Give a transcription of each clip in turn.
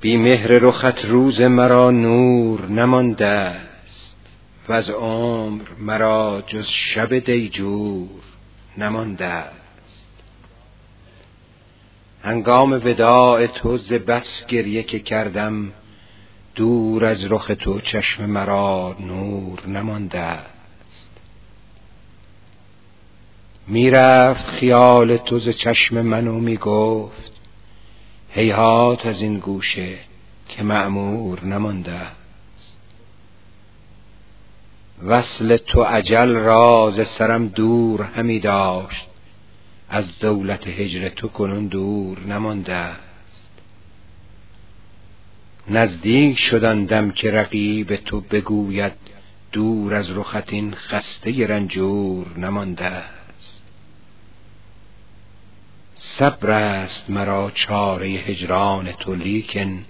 بی مهر رخت روز مرا نور نمانده است و از عمر مرا جز شب دیجور نمانده است. هنگام وداع تو ز بس گریه که کردم دور از رخ تو چشم مرا نور نمانده است. می‌رفت خیال تو ز چشم من و می‌گفت هیهات از این گوشه که معمور نمانده است. وصل تو اجل راز سرم دور همی داشت. از دولت هجر تو کنون دور نمانده است. نزدیک شد دم که رقیب تو بگوید دور از رخت این خسته رنجور نمانده صبر است مرا چاره هجران تو لیکن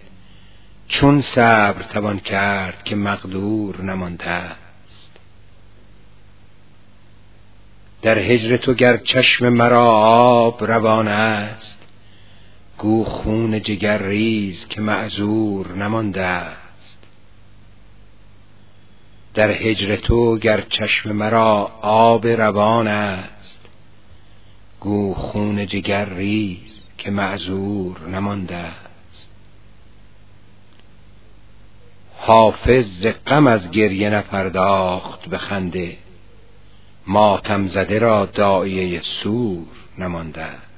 چون صبر توان کرد که مقدور نمانده است. در هجر تو گر چشم مرا آب روان است گو خون جگر ریز که معذور نمانده است. در هجر تو گر چشم مرا آب روان است گو خون جگر ریز که معذور نمانده است. حافظ غم از گریه نپرداخت به خنده ماتم زده را داعیه سور نمانده است.